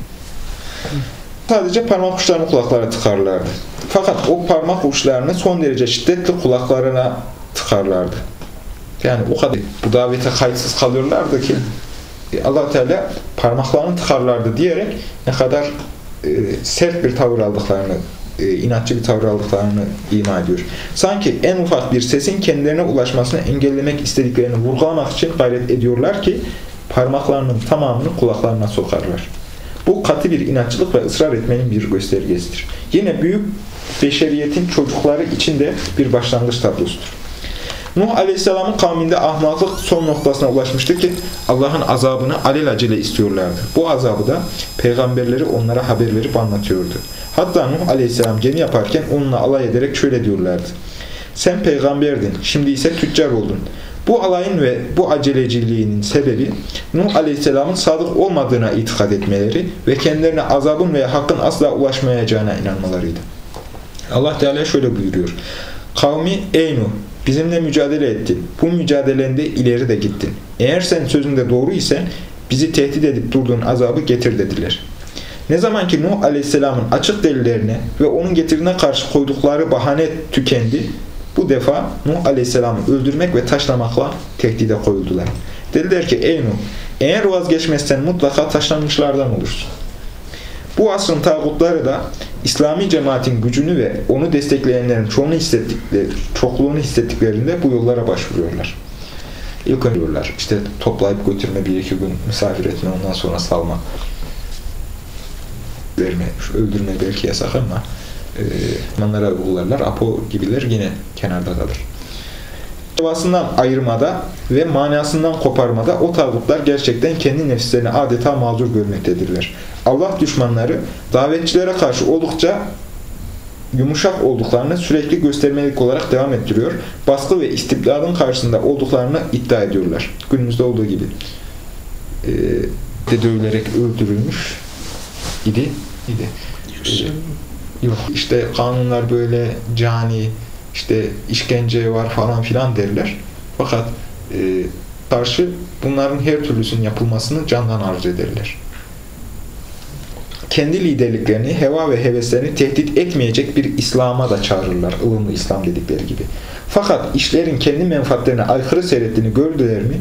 Sadece parmak uçlarını kulaklara tıkarlardı. Fakat o parmak uçlarını son derece şiddetli kulaklarına tıkarlardı. Yani o kadar bu davete kayıtsız kalıyorlardı ki allah Teala parmaklarını tıkarlardı diyerek ne kadar e, sert bir tavır aldıklarını, e, inatçı bir tavır aldıklarını ima ediyor. Sanki en ufak bir sesin kendilerine ulaşmasını engellemek istediklerini vurgulamak için gayret ediyorlar ki parmaklarının tamamını kulaklarına sokarlar. Bu katı bir inatçılık ve ısrar etmenin bir göstergesidir. Yine büyük beşeriyetin çocukları için de bir başlangıç tablosudur. Nuh Aleyhisselam'ın kavminde ahmaklık son noktasına ulaşmıştı ki Allah'ın azabını alelacele istiyorlardı. Bu azabı da peygamberleri onlara haber verip anlatıyordu. Hatta Nuh Aleyhisselam gemi yaparken onunla alay ederek şöyle diyorlardı. Sen peygamberdin, şimdi ise tüccar oldun. Bu alayın ve bu aceleciliğinin sebebi Nuh Aleyhisselam'ın sadık olmadığına itikad etmeleri ve kendilerine azabın veya hakkın asla ulaşmayacağına inanmalarıydı. Allah Teala şöyle buyuruyor. Kavmi ey Nuh bizimle mücadele ettin. Bu mücadelende ileri de gittin. Eğer sen sözünde doğru isen bizi tehdit edip durduğun azabı getir dediler. Ne zaman ki Nuh Aleyhisselam'ın açık delillerine ve onun getirine karşı koydukları bahane tükendi, bu defa Nuh Aleyhisselam'ı öldürmek ve taşlamakla tehdide koyuldular. Dediler ki ey Nuh eğer vazgeçmezsen mutlaka taşlanmışlardan olursun. Bu asrın tağutları da İslami cemaatin gücünü ve onu destekleyenlerin çoğunu hissettikleri, çokluğunu hissettiklerinde bu yollara başvuruyorlar. İlk önce işte toplayıp götürme, bir iki gün misafir etme, ondan sonra salma, verme, öldürme belki yasak ama e, manlara uygularlar. Apo gibiler yine kenarda kalır. Davasından ayırmada ve manasından koparmada o tağutlar gerçekten kendi nefislerini adeta mazur görmektedirler. Allah düşmanları davetçilere karşı oldukça yumuşak olduklarını sürekli göstermelik olarak devam ettiriyor. Baskı ve istibdadın karşısında olduklarını iddia ediyorlar. Günümüzde olduğu gibi. Ee, dövülerek öldürülmüş idi. idi. Ee, yok işte kanunlar böyle cani, işte işkence var falan filan derler. Fakat e, karşı bunların her türlüsünün yapılmasını candan arzu ederler. Kendi liderliklerini, heva ve heveslerini tehdit etmeyecek bir İslam'a da çağırırlar. ılımlı İslam dedikleri gibi. Fakat işlerin kendi menfaatlerine aykırı seyrettiğini gördüler mi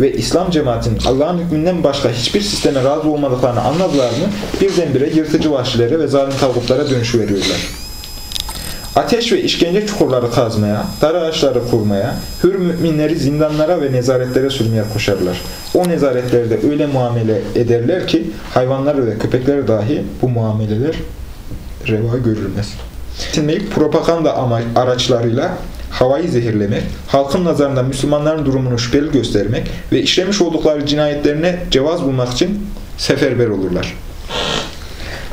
ve İslam cemaatinin Allah'ın hükmünden başka hiçbir sisteme razı olmadıklarını anladılar mı birdenbire yırtıcı vahşilere ve zalim tavuklara dönüşüveriyorlar. Ateş ve işkence çukurları kazmaya, dar ağaçları kurmaya, hür müminleri zindanlara ve nezaretlere sürmeye koşarlar. O nezaretlerde öyle muamele ederler ki hayvanlar ve köpekler dahi bu muameleler reva görülmez. Sinmeyip propaganda araçlarıyla havayı zehirlemek, halkın nazarında Müslümanların durumunu şüpheli göstermek ve işlemiş oldukları cinayetlerine cevaz bulmak için seferber olurlar.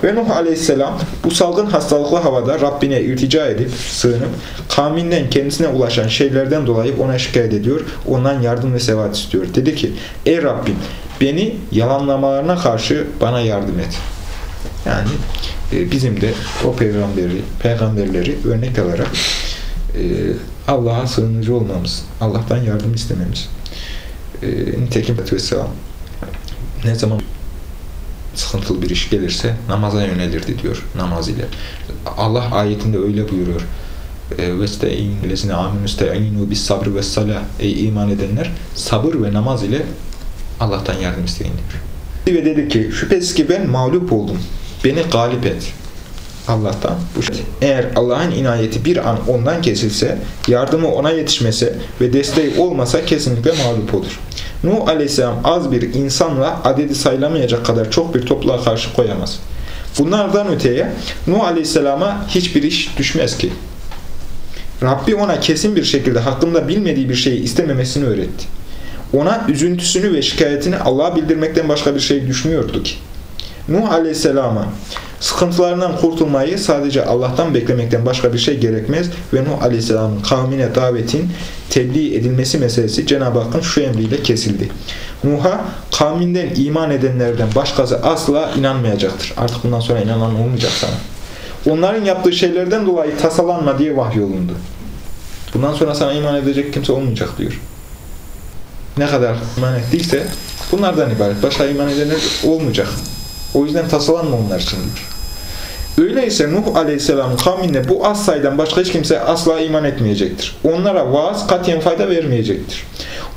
Ve Nuh aleyhisselam bu salgın hastalıklı havada Rabbine irtica edip, sığınıp, kavminden kendisine ulaşan şeylerden dolayı ona şikayet ediyor, ondan yardım ve sevat istiyor. Dedi ki, ey Rabbim beni yalanlamalarına karşı bana yardım et. Yani e, bizim de o peygamberi, peygamberleri örnek alarak e, Allah'a sığınıcı olmamız, Allah'tan yardım istememiz. E, nitekim Vesselam ne zaman sıkıntılı bir iş gelirse namaza yönelirdi diyor namaz ile. Allah ayetinde öyle buyuruyor. وَاسْتَعِينُ لَزِنَ عَمِنُ اسْتَعِينُوا بِالصَّبْرِ وَالصَّلَةِ Ey iman edenler sabır ve namaz ile Allah'tan yardım isteyin diyor. Ve dedi ki şüphesiz ki ben mağlup oldum. Beni galip et. Allah'tan. Şey. Eğer Allah'ın inayeti bir an ondan kesilse, yardımı ona yetişmese ve desteği olmasa kesinlikle mağlup olur. Nuh aleyhisselam az bir insanla adedi sayılamayacak kadar çok bir topluluğa karşı koyamaz. Bunlardan öteye Nuh aleyhisselama hiçbir iş düşmez ki. Rabbi ona kesin bir şekilde hakkında bilmediği bir şeyi istememesini öğretti. Ona üzüntüsünü ve şikayetini Allah'a bildirmekten başka bir şey düşmüyordu ki. Nuh aleyhisselama sıkıntılarından kurtulmayı sadece Allah'tan beklemekten başka bir şey gerekmez ve Nuh aleyhisselamın kavmine davetin tebliğ edilmesi meselesi Cenab-ı Hakk'ın şu emriyle kesildi. Nuh'a kavminden iman edenlerden başkası asla inanmayacaktır. Artık bundan sonra inanan olmayacak sana. Onların yaptığı şeylerden dolayı tasalanma diye vahyolundu. Bundan sonra sana iman edecek kimse olmayacak diyor. Ne kadar iman ettiyse bunlardan ibaret. Başka iman edenler olmayacak. O yüzden tasalanma onlar için Öyleyse Nuh Aleyhisselam'ın kavmine bu az sayıdan başka hiç kimse asla iman etmeyecektir. Onlara vaaz katiyen fayda vermeyecektir.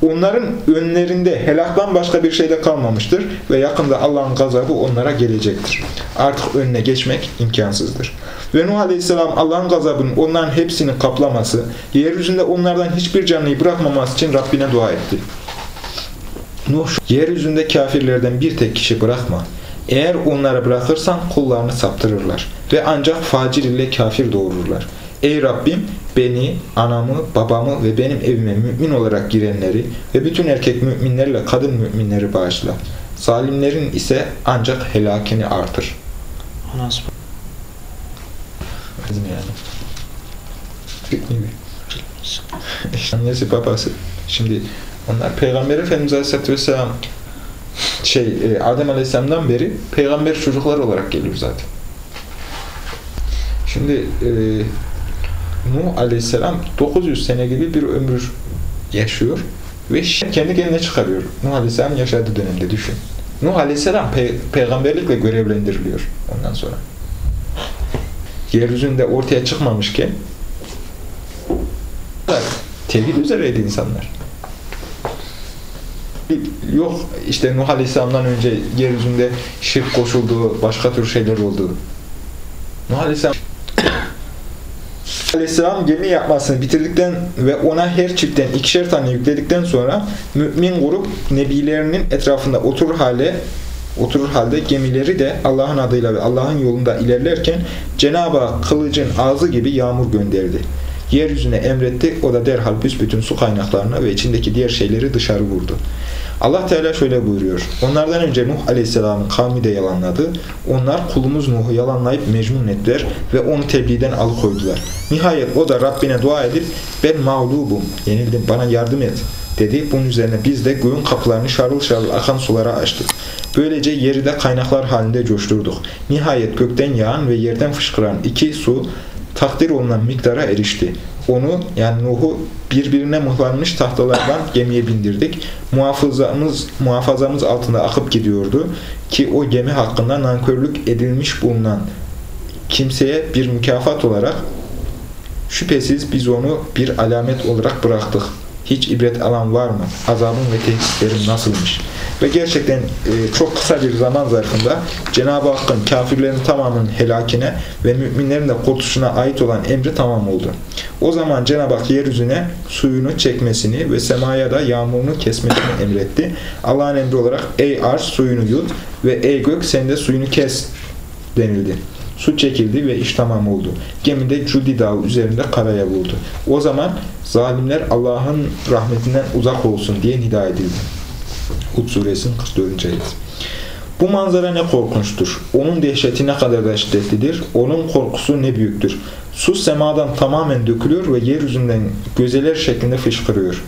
Onların önlerinde helaktan başka bir şey de kalmamıştır ve yakında Allah'ın gazabı onlara gelecektir. Artık önüne geçmek imkansızdır. Ve Nuh Aleyhisselam Allah'ın gazabının onların hepsini kaplaması, yeryüzünde onlardan hiçbir canlıyı bırakmaması için Rabbine dua etti. Nuh, yeryüzünde kafirlerden bir tek kişi bırakma. Eğer onları bırakırsan kullarını saptırırlar ve ancak facir ile kafir doğururlar. Ey Rabbim beni, anamı, babamı ve benim evime mümin olarak girenleri ve bütün erkek müminlerle kadın müminleri bağışla. Zalimlerin ise ancak helakini artır. Anası Bizim yani. Annesi babası. Şimdi onlar Peygamber Efendimiz Aleyhisselatü Vesselam şey e, Adem Aleyhisselam'dan beri peygamber çocuklar olarak geliyor zaten. Şimdi e, Nuh Aleyhisselam 900 sene gibi bir ömür yaşıyor ve kendi kendine çıkarıyor. Nuh Aleyhisselam yaşadığı dönemde düşün. Nuh Aleyhisselam pe peygamberlikle görevlendiriliyor ondan sonra. Yeryüzünde ortaya çıkmamışken tevhid üzereydi insanlar. Yok işte Nuh Aleyhisselam'dan önce yeryüzünde şirk koşulduğu, başka tür şeyler olduğu. Nuh Aleyhisselam Aleyhisselam gemi yapmasını bitirdikten ve ona her çiftten ikişer tane yükledikten sonra mümin grup nebilerinin etrafında oturur hale oturur halde gemileri de Allah'ın adıyla ve Allah'ın yolunda ilerlerken Cenab-ı kılıcın ağzı gibi yağmur gönderdi. Yeryüzüne emretti, o da derhal büsbütün su kaynaklarına ve içindeki diğer şeyleri dışarı vurdu. Allah Teala şöyle buyuruyor. Onlardan önce Nuh Aleyhisselam'ın kavmi de yalanladı. Onlar kulumuz Nuh'u yalanlayıp mecnun ettiler ve onu tebliğden alıkoydular. Nihayet o da Rabbine dua edip ben mağlubum, yenildim, bana yardım et dedi. Bunun üzerine biz de göğün kapılarını şarıl şarıl akan sulara açtık. Böylece yeri de kaynaklar halinde coşturduk. Nihayet gökten yağan ve yerden fışkıran iki su takdir olunan miktara erişti. Onu yani Nuh'u birbirine mıhlanmış tahtalardan gemiye bindirdik. Muhafazamız, muhafazamız altında akıp gidiyordu ki o gemi hakkında nankörlük edilmiş bulunan kimseye bir mükafat olarak şüphesiz biz onu bir alamet olarak bıraktık. Hiç ibret alan var mı? Azabın ve tehditlerin nasılmış? Ve gerçekten e, çok kısa bir zaman zarfında Cenab-ı Hakk'ın kafirlerin tamamının helakine ve müminlerin de kurtuluşuna ait olan emri tamam oldu. O zaman Cenab-ı Hak yeryüzüne suyunu çekmesini ve semaya da yağmurunu kesmesini emretti. Allah'ın emri olarak ey arş suyunu yut ve ey gök sen de suyunu kes denildi. Su çekildi ve iş tamam oldu. Gemide Cudi dağı üzerinde karaya vurdu. O zaman zalimler Allah'ın rahmetinden uzak olsun diye nida edildi. Hud suresinin 44. ayet. Bu manzara ne korkunçtur. Onun dehşeti ne kadar da şiddetlidir. Onun korkusu ne büyüktür. Su semadan tamamen dökülüyor ve yeryüzünden gözeler şeklinde fışkırıyor.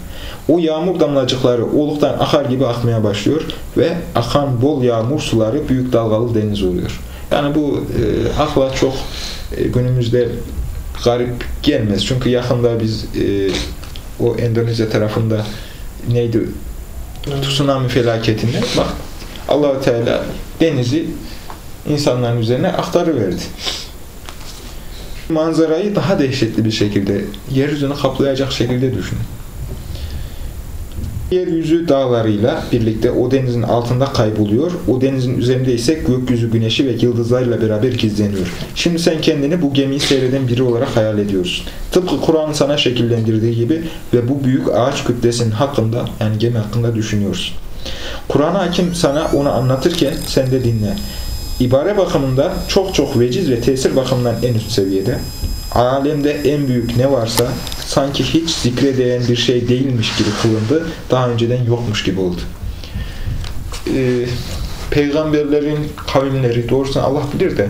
O yağmur damlacıkları oluktan akar gibi akmaya başlıyor ve akan bol yağmur suları büyük dalgalı deniz oluyor. Yani bu e, akla çok e, günümüzde garip gelmez. Çünkü yakında biz e, o Endonezya tarafında neydi tsunami felaketinde bak Allahu Teala denizi insanların üzerine aktarıverdi. Manzarayı daha dehşetli bir şekilde yeryüzünü kaplayacak şekilde düşünün. Yeryüzü dağlarıyla birlikte o denizin altında kayboluyor. O denizin üzerinde ise gökyüzü güneşi ve yıldızlarla beraber gizleniyor. Şimdi sen kendini bu gemiyi seyreden biri olarak hayal ediyorsun. Tıpkı Kur'an'ın sana şekillendirdiği gibi ve bu büyük ağaç kütlesinin hakkında yani gemi hakkında düşünüyorsun. Kur'an hakim sana onu anlatırken sen de dinle. İbare bakımında çok çok veciz ve tesir bakımından en üst seviyede. Alemde en büyük ne varsa sanki hiç zikredeyen bir şey değilmiş gibi kılındı. Daha önceden yokmuş gibi oldu. Ee, peygamberlerin kavimleri doğrusunu Allah bilir de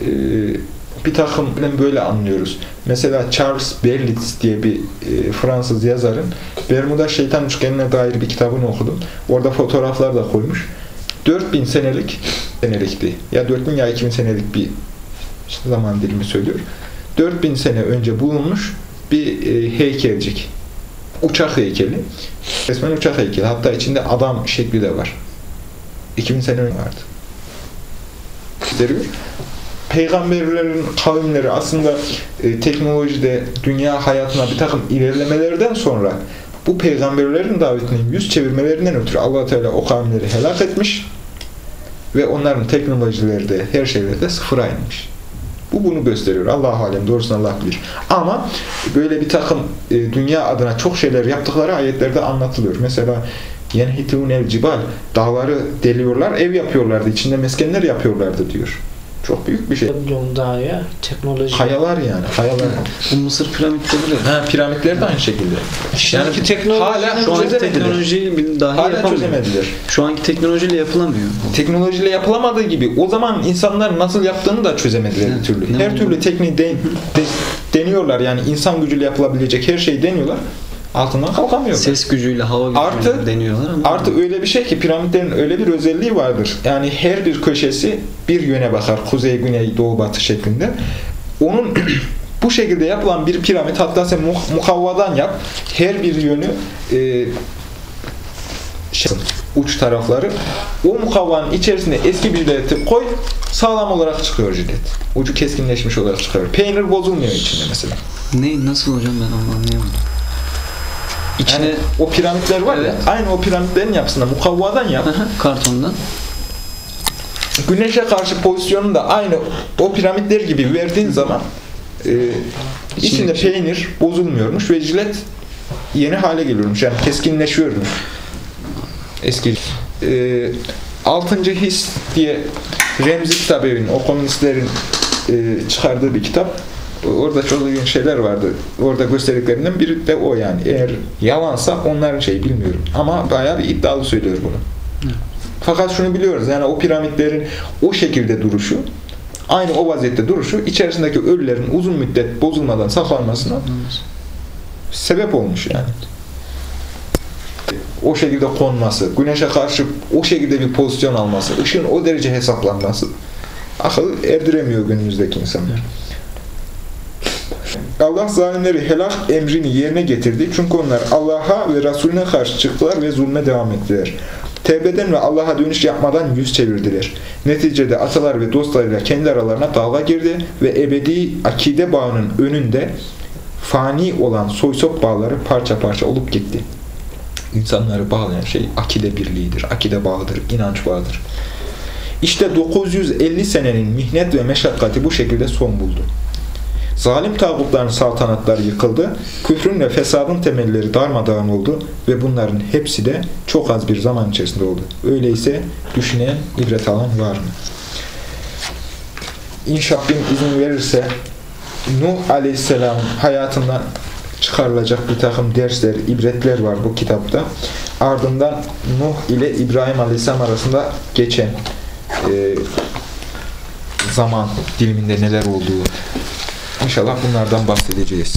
e, bir takım böyle anlıyoruz. Mesela Charles Berlitz diye bir e, Fransız yazarın Bermuda Şeytan Üçgeni'ne dair bir kitabını okudum. Orada fotoğraflar da koymuş. 4000 senelik senelikti. Ya 4000 ya 2000 senelik bir zaman dilimi söylüyor. 4000 sene önce bulunmuş bir e, heykelcik. Uçak heykeli. Resmen uçak heykeli. Hatta içinde adam şekli de var. 2000 sene önce vardı. Gösteriyor. Peygamberlerin kavimleri aslında e, teknolojide, dünya hayatına bir takım ilerlemelerden sonra bu peygamberlerin davetine yüz çevirmelerinden ötürü allah Teala o kavimleri helak etmiş ve onların teknolojileri de her şeyleri de sıfıra inmiş. Bu bunu gösteriyor. Allah alem doğrusunu Allah bilir. Ama böyle bir takım e, dünya adına çok şeyler yaptıkları ayetlerde anlatılıyor. Mesela yenhitun el cibal dağları deliyorlar, ev yapıyorlardı, içinde meskenler yapıyorlardı diyor. Çok büyük bir şey. Biliyorum daha ya. Teknoloji. Kayalar yani. Kayalar. Bu Mısır piramitleri de ha, piramitler de aynı şekilde. Yani teknoloji hala şu anki teknolojiyle dahi Hala yapamıyor. çözemediler. Şu anki teknolojiyle yapılamıyor. Teknolojiyle yapılamadığı gibi o zaman insanlar nasıl yaptığını da çözemediler bir türlü. ne her oldu? türlü tekniği de- de- deniyorlar yani insan gücüyle yapılabilecek her şeyi deniyorlar. Altından kalkamıyorlar. Ses gücüyle, hava gücüyle Artı- deniyorlar ama Artı öyle bir şey ki piramitlerin öyle bir özelliği vardır. Yani her bir köşesi bir yöne bakar. Kuzey, güney, doğu, batı şeklinde. Onun bu şekilde yapılan bir piramit hatta sen mu- mukavvadan yap. Her bir yönü e, şey, uç tarafları o mukavvanın içerisine eski bir jileti koy sağlam olarak çıkıyor jilet. Ucu keskinleşmiş olarak çıkıyor. Peynir bozulmuyor içinde mesela. ne nasıl hocam ben onu anlayamadım. İçine Yani o piramitler var Evet. ya aynı o piramitlerin yapısında mukavvadan yap. Kartondan güneşe karşı pozisyonunu da aynı o piramitler gibi verdiğin zaman e, içinde İçindeki- peynir bozulmuyormuş ve jilet yeni hale geliyormuş. Yani keskinleşiyormuş. Eski e, altıncı his diye Remzi Kitabev'in o komünistlerin e, çıkardığı bir kitap. Orada çok ilginç şeyler vardı. Orada gösterdiklerinden biri de o yani. Eğer yalansa onların şeyi bilmiyorum. Ama bayağı bir iddialı söylüyor bunu. Fakat şunu biliyoruz yani o piramitlerin o şekilde duruşu aynı o vaziyette duruşu içerisindeki ölülerin uzun müddet bozulmadan saklanmasına sebep olmuş yani. O şekilde konması, güneşe karşı o şekilde bir pozisyon alması, ışığın o derece hesaplanması akıl erdiremiyor günümüzdeki insanlar. Allah zalimleri helak emrini yerine getirdi. Çünkü onlar Allah'a ve Resulüne karşı çıktılar ve zulme devam ettiler. Tevbeden ve Allah'a dönüş yapmadan yüz çevirdiler. Neticede atalar ve dostlarıyla kendi aralarına dalga girdi ve ebedi akide bağının önünde fani olan soysop bağları parça parça olup gitti. İnsanları bağlayan şey akide birliğidir, akide bağıdır, inanç bağıdır. İşte 950 senenin mihnet ve meşakkati bu şekilde son buldu. Zalim tağutların saltanatları yıkıldı, küfrün ve fesadın temelleri darmadağın oldu ve bunların hepsi de çok az bir zaman içerisinde oldu. Öyleyse düşünen, ibret alan var mı? İnşallah izin verirse Nuh Aleyhisselam'ın hayatından çıkarılacak bir takım dersler, ibretler var bu kitapta. Ardından Nuh ile İbrahim Aleyhisselam arasında geçen e, zaman diliminde neler olduğu İnşallah bunlardan bahsedeceğiz.